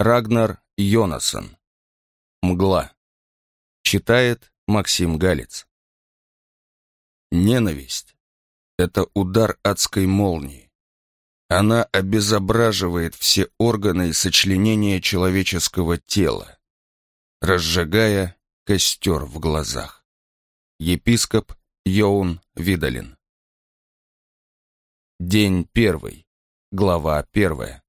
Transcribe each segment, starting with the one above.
Рагнар Йонасон. Мгла. Читает Максим Галец. Ненависть — это удар адской молнии. Она обезображивает все органы и сочленения человеческого тела, разжигая костер в глазах. Епископ Йоун Видалин. День первый. Глава первая.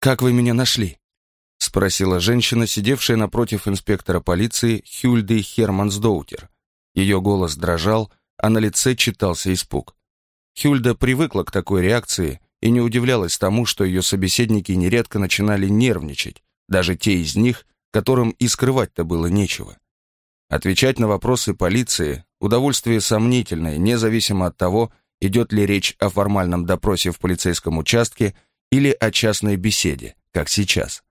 «Как вы меня нашли?» — спросила женщина, сидевшая напротив инспектора полиции Хюльды Хермансдоутер. Ее голос дрожал, а на лице читался испуг. Хюльда привыкла к такой реакции и не удивлялась тому, что ее собеседники нередко начинали нервничать, даже те из них, которым и скрывать-то было нечего. Отвечать на вопросы полиции – удовольствие сомнительное, независимо от того, идет ли речь о формальном допросе в полицейском участке или о частной беседе, как сейчас.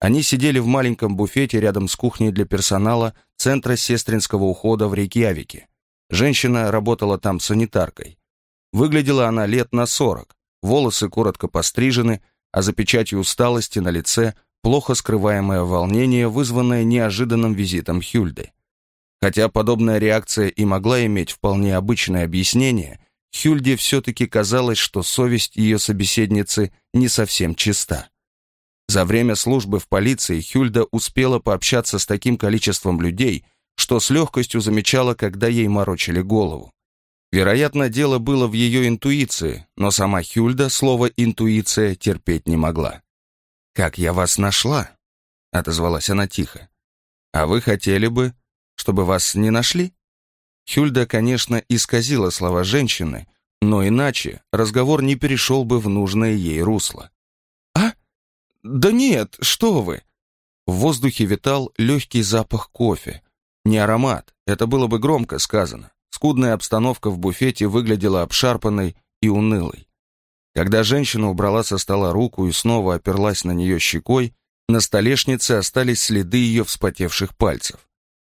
Они сидели в маленьком буфете рядом с кухней для персонала Центра сестринского ухода в Рейкьявике. Женщина работала там санитаркой. Выглядела она лет на сорок, волосы коротко пострижены, а за печатью усталости на лице плохо скрываемое волнение, вызванное неожиданным визитом Хюльды. Хотя подобная реакция и могла иметь вполне обычное объяснение, Хюльде все-таки казалось, что совесть ее собеседницы не совсем чиста. За время службы в полиции Хюльда успела пообщаться с таким количеством людей, что с легкостью замечала, когда ей морочили голову. Вероятно, дело было в ее интуиции, но сама Хюльда слово «интуиция» терпеть не могла. «Как я вас нашла?» — отозвалась она тихо. «А вы хотели бы, чтобы вас не нашли?» Хюльда, конечно, исказила слова женщины, но иначе разговор не перешел бы в нужное ей русло. «А? Да нет, что вы!» В воздухе витал легкий запах кофе. Не аромат, это было бы громко сказано. Скудная обстановка в буфете выглядела обшарпанной и унылой. Когда женщина убрала со стола руку и снова оперлась на нее щекой, на столешнице остались следы ее вспотевших пальцев.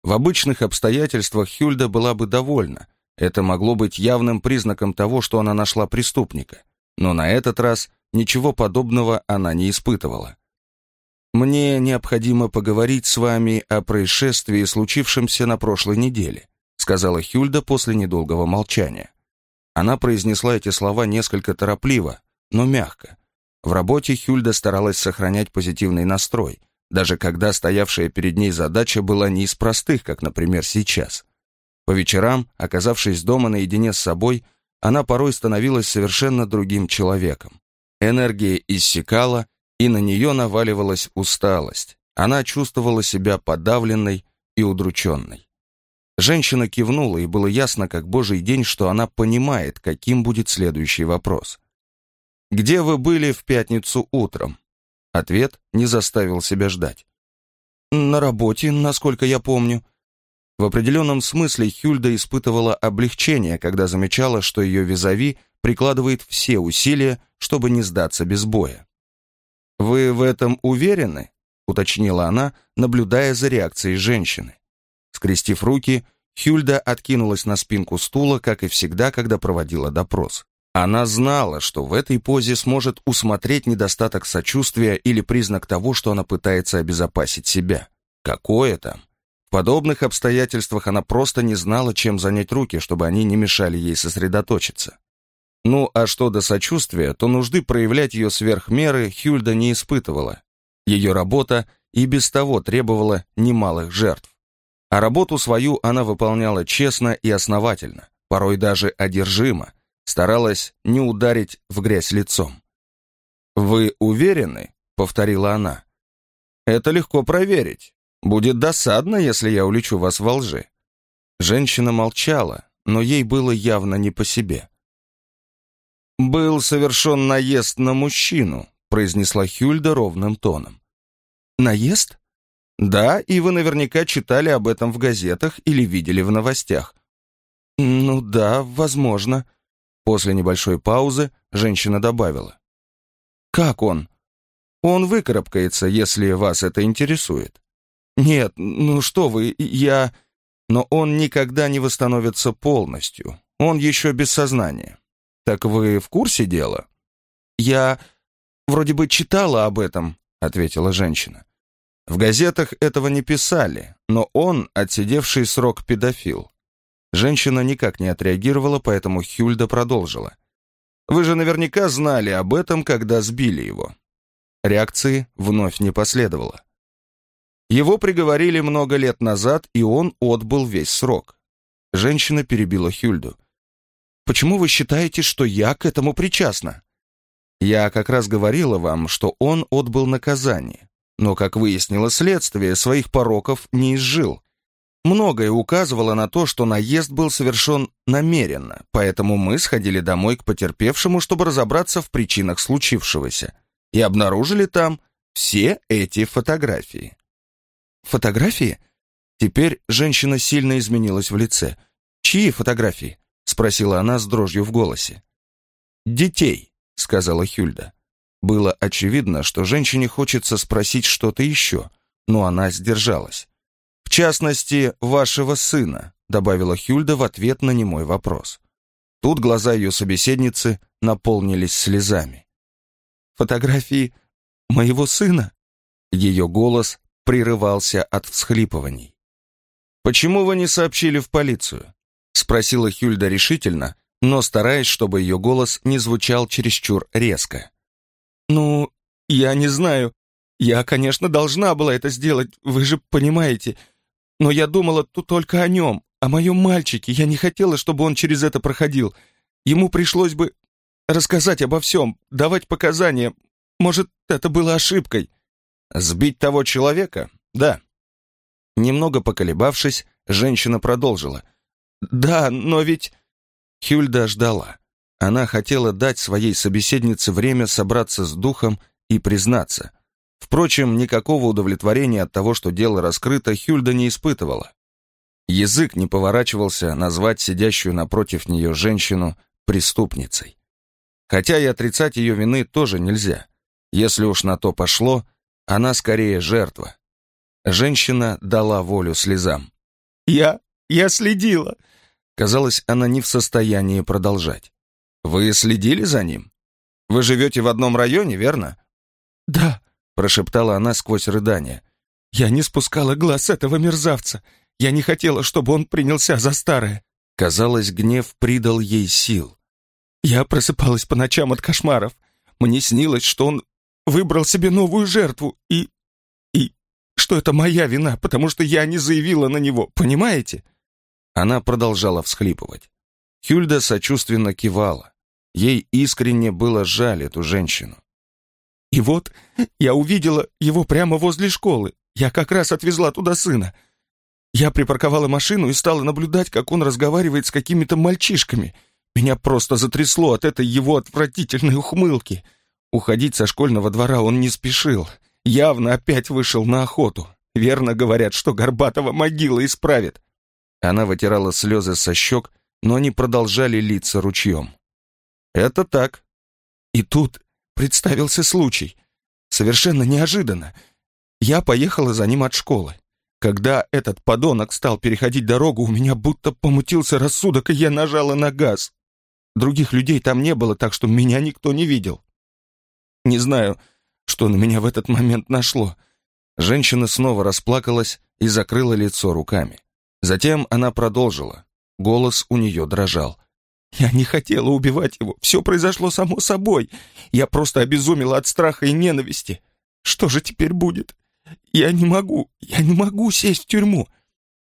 В обычных обстоятельствах Хюльда была бы довольна. Это могло быть явным признаком того, что она нашла преступника. Но на этот раз ничего подобного она не испытывала. «Мне необходимо поговорить с вами о происшествии, случившемся на прошлой неделе», сказала Хюльда после недолгого молчания. Она произнесла эти слова несколько торопливо, но мягко. В работе Хюльда старалась сохранять позитивный настрой, даже когда стоявшая перед ней задача была не из простых, как, например, сейчас. По вечерам, оказавшись дома наедине с собой, она порой становилась совершенно другим человеком. Энергия иссякала, и на нее наваливалась усталость. Она чувствовала себя подавленной и удрученной. Женщина кивнула, и было ясно, как божий день, что она понимает, каким будет следующий вопрос. «Где вы были в пятницу утром?» Ответ не заставил себя ждать. «На работе, насколько я помню». В определенном смысле Хюльда испытывала облегчение, когда замечала, что ее визави прикладывает все усилия, чтобы не сдаться без боя. «Вы в этом уверены?» — уточнила она, наблюдая за реакцией женщины. Скрестив руки, Хюльда откинулась на спинку стула, как и всегда, когда проводила допрос. Она знала, что в этой позе сможет усмотреть недостаток сочувствия или признак того, что она пытается обезопасить себя. Какое там? В подобных обстоятельствах она просто не знала, чем занять руки, чтобы они не мешали ей сосредоточиться. Ну, а что до сочувствия, то нужды проявлять ее сверх меры Хюльда не испытывала. Ее работа и без того требовала немалых жертв. А работу свою она выполняла честно и основательно, порой даже одержимо, старалась не ударить в грязь лицом. «Вы уверены?» — повторила она. «Это легко проверить. Будет досадно, если я улечу вас во лжи». Женщина молчала, но ей было явно не по себе. «Был совершен наезд на мужчину», — произнесла Хюльда ровным тоном. «Наезд?» Да, и вы наверняка читали об этом в газетах или видели в новостях. Ну да, возможно. После небольшой паузы женщина добавила. Как он? Он выкарабкается, если вас это интересует. Нет, ну что вы, я... Но он никогда не восстановится полностью. Он еще без сознания. Так вы в курсе дела? Я вроде бы читала об этом, — ответила женщина. В газетах этого не писали, но он отсидевший срок педофил. Женщина никак не отреагировала, поэтому Хюльда продолжила. «Вы же наверняка знали об этом, когда сбили его». Реакции вновь не последовало. Его приговорили много лет назад, и он отбыл весь срок. Женщина перебила Хюльду. «Почему вы считаете, что я к этому причастна?» «Я как раз говорила вам, что он отбыл наказание, но, как выяснило следствие, своих пороков не изжил. Многое указывало на то, что наезд был совершен намеренно, поэтому мы сходили домой к потерпевшему, чтобы разобраться в причинах случившегося, и обнаружили там все эти фотографии. «Фотографии?» Теперь женщина сильно изменилась в лице. «Чьи фотографии?» — спросила она с дрожью в голосе. «Детей», — сказала Хюльда. Было очевидно, что женщине хочется спросить что-то еще, но она сдержалась. «В частности, вашего сына», — добавила Хюльда в ответ на немой вопрос. Тут глаза ее собеседницы наполнились слезами. «Фотографии моего сына?» Ее голос прерывался от всхлипываний. «Почему вы не сообщили в полицию?» — спросила Хюльда решительно, но стараясь, чтобы ее голос не звучал чересчур резко. «Ну, я не знаю. Я, конечно, должна была это сделать, вы же понимаете. Но я думала тут только о нем, о моем мальчике. Я не хотела, чтобы он через это проходил. Ему пришлось бы рассказать обо всем, давать показания. Может, это было ошибкой. Сбить того человека? Да. Немного поколебавшись, женщина продолжила. Да, но ведь... Хюльда ждала. Она хотела дать своей собеседнице время собраться с духом и признаться. Впрочем, никакого удовлетворения от того, что дело раскрыто, Хюльда не испытывала. Язык не поворачивался назвать сидящую напротив нее женщину преступницей. Хотя и отрицать ее вины тоже нельзя. Если уж на то пошло, она скорее жертва. Женщина дала волю слезам. «Я... я следила!» Казалось, она не в состоянии продолжать. «Вы следили за ним? Вы живете в одном районе, верно?» «Да», — прошептала она сквозь рыдание. «Я не спускала глаз с этого мерзавца. Я не хотела, чтобы он принялся за старое». Казалось, гнев придал ей сил. Я просыпалась по ночам от кошмаров. Мне снилось, что он выбрал себе новую жертву и... и... что это моя вина, потому что я не заявила на него, понимаете?» Она продолжала всхлипывать. Хюльда сочувственно кивала. Ей искренне было жаль эту женщину. «И вот я увидела его прямо возле школы. Я как раз отвезла туда сына. Я припарковала машину и стала наблюдать, как он разговаривает с какими-то мальчишками. Меня просто затрясло от этой его отвратительной ухмылки. Уходить со школьного двора он не спешил. Явно опять вышел на охоту. Верно говорят, что Горбатова могила исправит. Она вытирала слезы со щек, но они продолжали литься ручьем. «Это так». И тут представился случай. Совершенно неожиданно. Я поехала за ним от школы. Когда этот подонок стал переходить дорогу, у меня будто помутился рассудок, и я нажала на газ. Других людей там не было, так что меня никто не видел. Не знаю, что на меня в этот момент нашло. Женщина снова расплакалась и закрыла лицо руками. Затем она продолжила. Голос у нее дрожал. «Я не хотела убивать его. Все произошло само собой. Я просто обезумела от страха и ненависти. Что же теперь будет? Я не могу, я не могу сесть в тюрьму.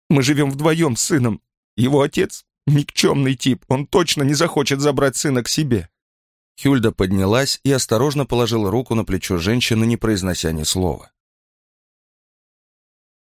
Мы живем вдвоем с сыном. Его отец — никчемный тип. Он точно не захочет забрать сына к себе. Хюльда поднялась и осторожно положила руку на плечо женщины, не произнося ни слова.